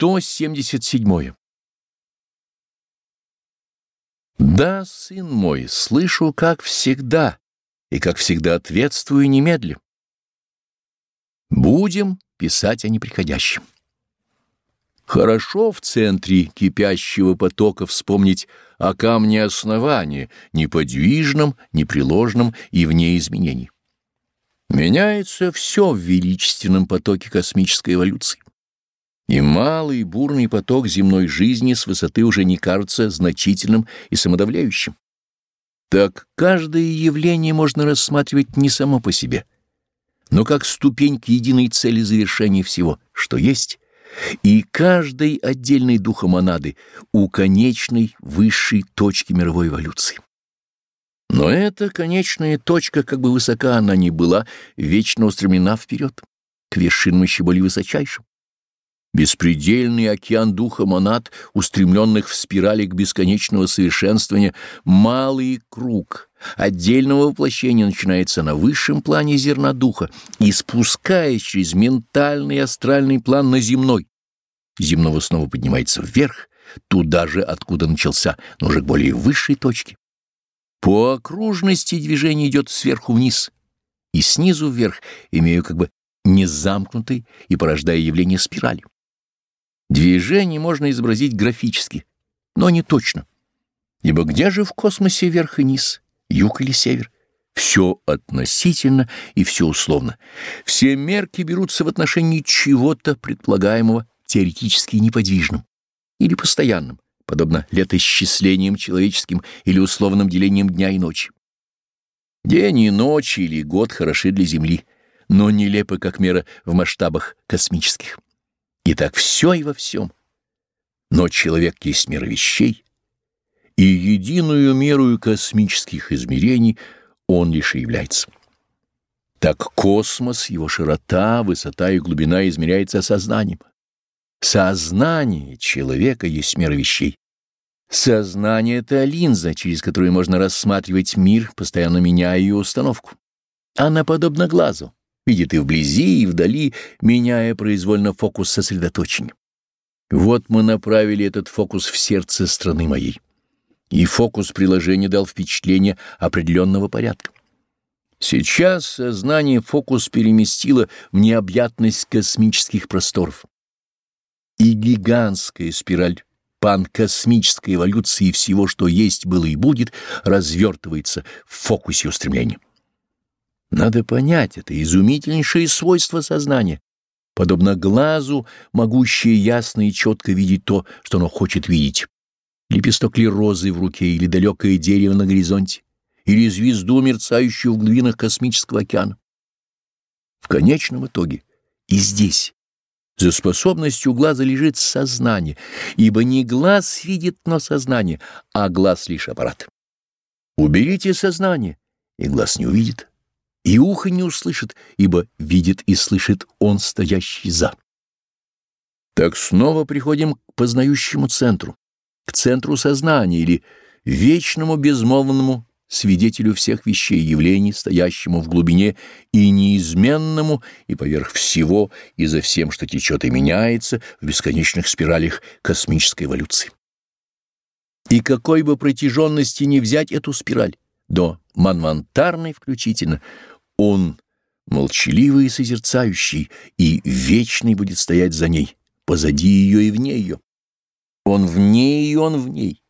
177. Да, сын мой, слышу, как всегда, и как всегда ответствую немедля. Будем писать о неприходящем. Хорошо в центре кипящего потока вспомнить о камне основания, неподвижном, непреложном и вне изменений. Меняется все в величественном потоке космической эволюции. И малый бурный поток земной жизни с высоты уже не кажется значительным и самодавляющим. Так каждое явление можно рассматривать не само по себе, но как ступень к единой цели завершения всего, что есть, и каждой отдельной духомонады у конечной высшей точки мировой эволюции. Но эта конечная точка, как бы высока она ни была, вечно устремлена вперед, к вершинам еще более высочайшим. Беспредельный океан духа монад, устремленных в спирали к бесконечного совершенствования, малый круг отдельного воплощения начинается на высшем плане зерна духа и спускаясь через ментальный и астральный план на земной. Земного снова поднимается вверх, туда же, откуда начался, но уже к более высшей точке. По окружности движение идет сверху вниз и снизу вверх, имея как бы незамкнутый и порождая явление спирали. Движение можно изобразить графически, но не точно. Ибо где же в космосе верх и низ, юг или север? Все относительно и все условно. Все мерки берутся в отношении чего-то предполагаемого теоретически неподвижным или постоянным подобно летосчислениям человеческим или условным делениям дня и ночи. День и ночь или год хороши для Земли, но нелепы как мера в масштабах космических. И так все и во всем. Но человек есть мера вещей, и единую меру космических измерений он лишь и является. Так космос, его широта, высота и глубина измеряется сознанием. Сознание человека есть мера вещей. Сознание — это линза, через которую можно рассматривать мир, постоянно меняя ее установку. Она подобна глазу, видит и вблизи, и вдали, меняя произвольно фокус сосредоточения. Вот мы направили этот фокус в сердце страны моей. И фокус приложения дал впечатление определенного порядка. Сейчас сознание фокус переместило в необъятность космических просторов и гигантская спираль панкосмической эволюции всего, что есть, было и будет, развертывается в фокусе устремления. Надо понять это изумительнейшее свойство сознания, подобно глазу, могущее ясно и четко видеть то, что оно хочет видеть. Лепесток ли розы в руке, или далекое дерево на горизонте, или звезду, мерцающую в глубинах космического океана. В конечном итоге и здесь, за способностью глаза лежит сознание, ибо не глаз видит, но сознание, а глаз лишь аппарат. Уберите сознание, и глаз не увидит, и ухо не услышит, ибо видит и слышит он, стоящий за. Так снова приходим к познающему центру, к центру сознания или вечному безмолвному свидетелю всех вещей и явлений, стоящему в глубине и неизменному, и поверх всего, и за всем, что течет и меняется в бесконечных спиралях космической эволюции. И какой бы протяженности не взять эту спираль, до манвантарной включительно, он, молчаливый и созерцающий, и вечный будет стоять за ней, позади ее и вне ее. Он вне и он в ней.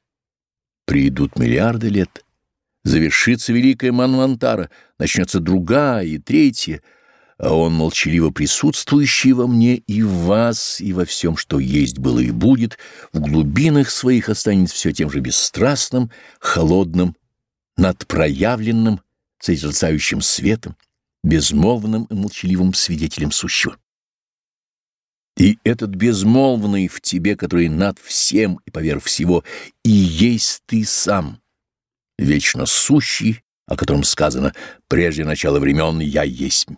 Придут миллиарды лет — завершится великая Манвантара, начнется другая и третья, а он, молчаливо присутствующий во мне и в вас, и во всем, что есть, было и будет, в глубинах своих останется все тем же бесстрастным, холодным, надпроявленным, созерцающим светом, безмолвным и молчаливым свидетелем сущего. И этот безмолвный в тебе, который над всем и поверх всего, и есть ты сам — вечно сущий, о котором сказано «прежде начала времен я есть».